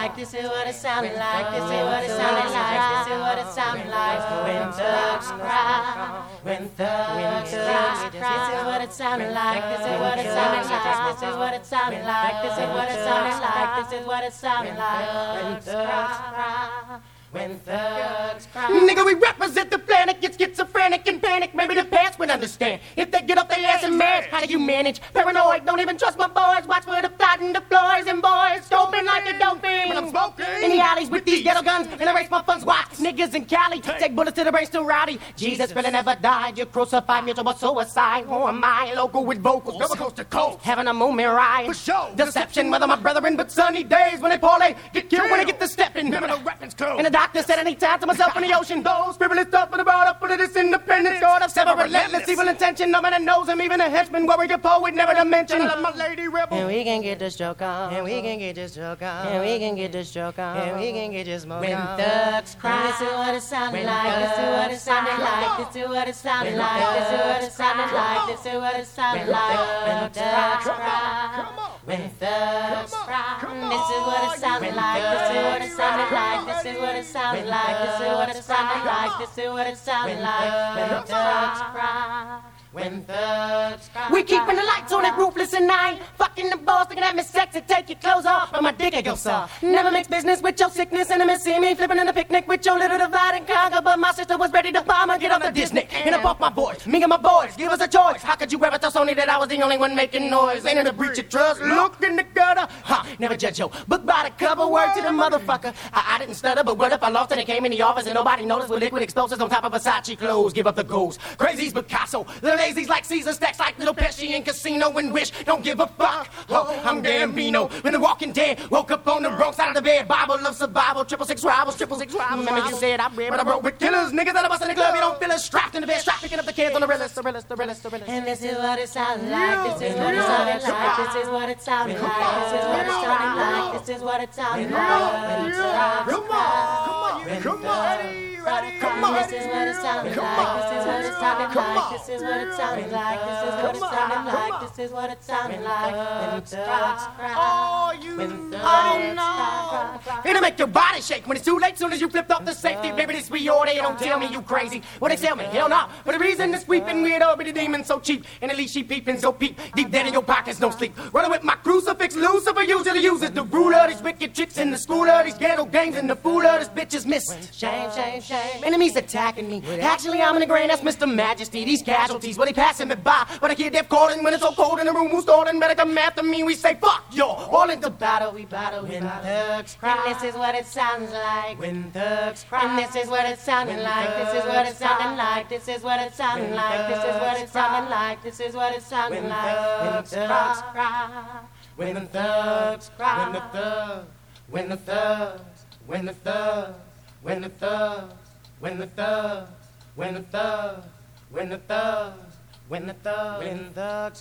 like. This is what it sounded like. This is what it sounded like. This is what it sounded like. When thugs cry. When thugs cry. This is what it sounded like. This is what it sounded like. This is what it sounded like. This is what it sounded like. This is what it sounded like. When thugs cry. When thugs cry. Nigga, we represent the planet, get schizophrenic and panic. Maybe the past would understand. If they get off their ass and mash, how do you manage? Paranoid, don't even trust my boys. Watch for the plotting, the floors and boys. Scoping like a doping. when I'm smoking. In the alleys with these ghetto guns and I erase my funds. Watch niggas in Cali take bullets to the brain, still rowdy. Jesus really never died. You crucified mutual suicide. Who am I? Local with vocals. Double coast to coast. Having a moment ride. For sure. Deception, whether my brethren, but sunny days when they parlay. Get killed when they get the stepping. Remember the weapons code. And the doctor said anytime to myself in the ocean goes. Frivolous stuff, but brought up for this independence. God of seven relentless evil intention. No man knows him, even a henchman. Worried the poet never to mention. my lady rebel. And we can get this joke on. And we can get this joke on. And we can get this joke on. And we can get this smoke When on. thugs cry. This is what it sounded like. This is what it thugs sounded like. This is what it sounded like. This is what it thugs sounded like. This is what it sounded When like. When thugs thugs cry. cry. Come on. When thugs cry. This is what on, it sounded like. This is what it sounded like. Is what it sounds like. This is what it sounds like. This is what it sounds like. When thugs cry. When thugs cry. We keeping the lights on it, ruthless and fucking the boss, looking at me sexy, take your clothes off, but my dick ain't go soft. Never mix business with your sickness, and I'm see me flipping in the picnic with your little divide and conquer, but my sister was ready to bomb her, get off the Disney, and up off my voice. Me and my boys, give us a choice. How could you ever tell Sony that I was the only one making noise? Ain't it a breach of trust? Look in the gutter, huh? Never judge yo. Book by the cover, word to the motherfucker. I, I didn't stutter, but what if I lost and it came in the office and nobody noticed with liquid explosives on top of Versace clothes? Give up the ghost. Crazy's Picasso, the lazy's like Caesar, stacks like little Pesci in Casino and Wish. Don't give a fuck. Oh, I'm Gambino. When the walking dead, woke up on the wrong side of the bed. Bible of survival, triple six rivals, triple six rivals. Remember you said I read, but I wrote with killers, niggas that are busting in the club. You don't feel us strapped in the bed, strapped picking up the kids on the realest, the realest, the realest, the realest. And this is what it sounded like. This is what it sounded like. This is what it sounded like. This is what it sounded like. This is what it sounded like. When it's rock, Come on. Come on. Come on. Ready. Ready. Come on. This is what it sounded Come like. Sounded Come like. on. This is what it sounded like. This is what it Come on. sounded Come like. on. This is what it sounded like. When it's rock, Oh, you. Oh no! It'll make your body shake when it's too late. Soon as you flipped off the safety, baby, this we order. Don't tell me you crazy. What they tell me? Hell no. But the reason this weeping weird over the demon so cheap, and at least she peeping so peep deep down in your pockets, no sleep. Running with my crucifix, Lucifer usually uses the ruler of these wicked tricks in the school of these ghetto games, and the fool of these bitches missed. Shame, shame, shame. Enemies attacking me. Actually, I'm in the grain. That's Mr. Majesty. These casualties, well, they passing me by. But I hear death calling when it's so cold in the room. Who's calling? Better come after me. We say fuck you. All into battle, we battle when thugs cry. And this is what it sounds like. When thugs cry. And this is what it sounded like. This is what it sounded like. This is what it sounded like. This is what it sounded like. This is what it When like. When thugs cry. When the thugs cry. When the thugs. When the thugs. When the thugs. When the thugs. When the thugs. When the thugs. When the thugs. When the thugs. When thugs